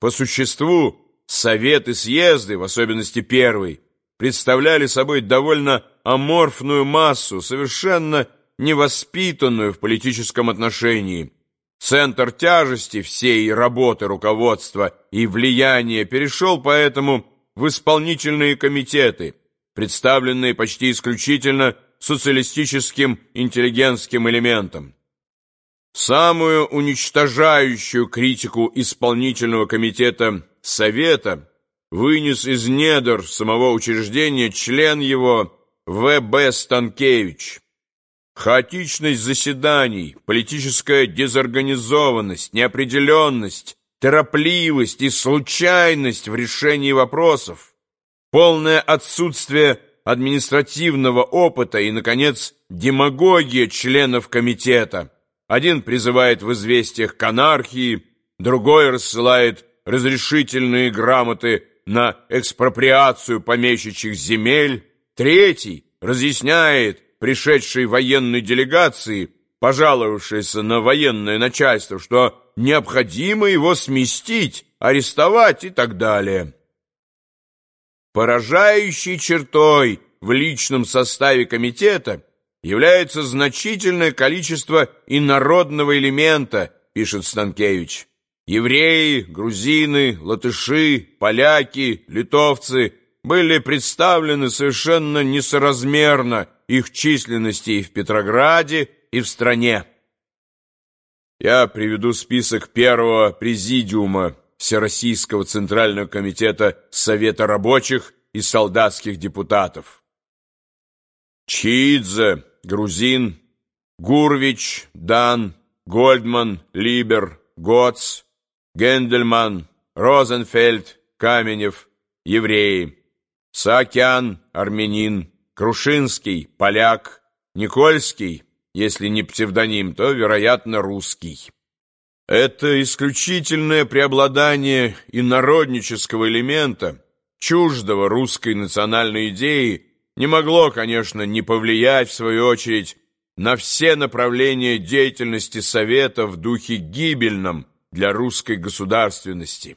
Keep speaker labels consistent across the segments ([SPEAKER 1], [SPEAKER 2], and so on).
[SPEAKER 1] По существу, Советы съезды, в особенности первый, представляли собой довольно аморфную массу, совершенно невоспитанную в политическом отношении. Центр тяжести всей работы руководства и влияния перешел поэтому в исполнительные комитеты, представленные почти исключительно социалистическим интеллигентским элементом. Самую уничтожающую критику исполнительного комитета Совета вынес из недр самого учреждения член его В.Б. Станкевич. Хаотичность заседаний, политическая дезорганизованность, неопределенность, торопливость и случайность в решении вопросов, полное отсутствие административного опыта и, наконец, демагогия членов комитета. Один призывает в известиях к анархии, другой рассылает разрешительные грамоты на экспроприацию помещичьих земель, третий разъясняет пришедшей военной делегации, пожаловавшейся на военное начальство, что необходимо его сместить, арестовать и так далее. Поражающей чертой в личном составе комитета является значительное количество инородного элемента, пишет Станкевич. Евреи, грузины, латыши, поляки, литовцы были представлены совершенно несоразмерно их численности и в Петрограде, и в стране. Я приведу список первого президиума Всероссийского Центрального комитета Совета рабочих и солдатских депутатов. Чиидзе, грузин, Гурвич, Дан, Гольдман, Либер, Гоц, Гендельман, Розенфельд, Каменев, евреи, Саакян, армянин, Крушинский, поляк, Никольский, если не псевдоним, то, вероятно, русский. Это исключительное преобладание инороднического элемента, чуждого русской национальной идеи, не могло, конечно, не повлиять, в свою очередь, на все направления деятельности Совета в духе гибельном, для русской государственности.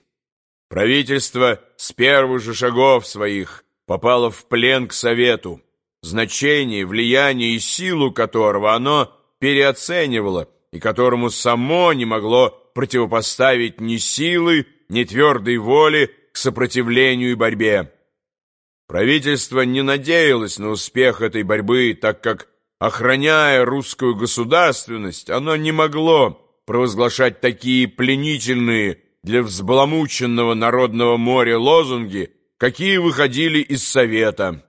[SPEAKER 1] Правительство с первых же шагов своих попало в плен к Совету, значение, влияние и силу которого оно переоценивало и которому само не могло противопоставить ни силы, ни твердой воли к сопротивлению и борьбе. Правительство не надеялось на успех этой борьбы, так как, охраняя русскую государственность, оно не могло провозглашать такие пленительные для взбаламученного народного моря лозунги, какие выходили из Совета.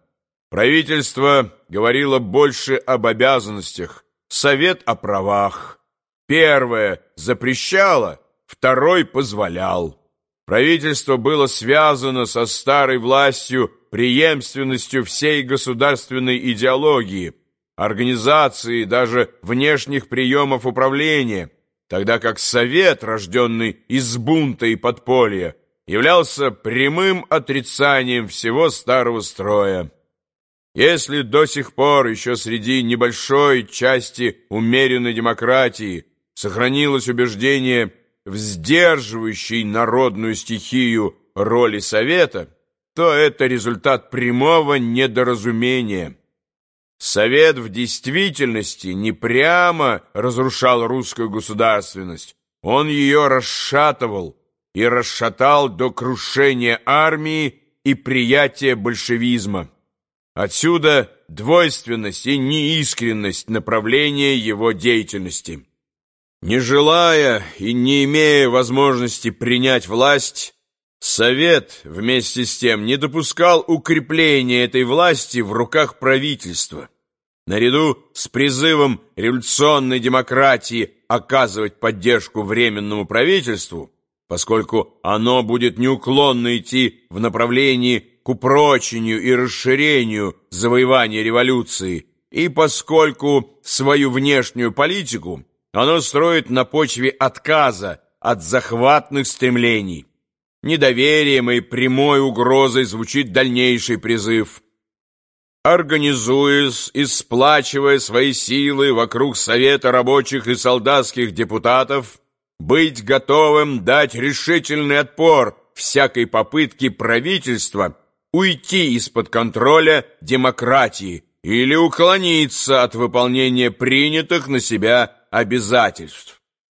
[SPEAKER 1] Правительство говорило больше об обязанностях, Совет о правах. Первое запрещало, второй позволял. Правительство было связано со старой властью преемственностью всей государственной идеологии, организации даже внешних приемов управления – тогда как совет, рожденный из бунта и подполья, являлся прямым отрицанием всего старого строя. Если до сих пор еще среди небольшой части умеренной демократии сохранилось убеждение в сдерживающей народную стихию роли Совета, то это результат прямого недоразумения – Совет в действительности не прямо разрушал русскую государственность, он ее расшатывал и расшатал до крушения армии и приятия большевизма. Отсюда двойственность и неискренность направления его деятельности. Не желая и не имея возможности принять власть, Совет вместе с тем не допускал укрепления этой власти в руках правительства. Наряду с призывом революционной демократии оказывать поддержку Временному правительству, поскольку оно будет неуклонно идти в направлении к упрочению и расширению завоевания революции, и поскольку свою внешнюю политику оно строит на почве отказа от захватных стремлений. Недоверием и прямой угрозой звучит дальнейший призыв – организуясь и сплачивая свои силы вокруг Совета рабочих и солдатских депутатов, быть готовым дать решительный отпор всякой попытке правительства уйти из-под контроля демократии или уклониться от выполнения принятых на себя обязательств.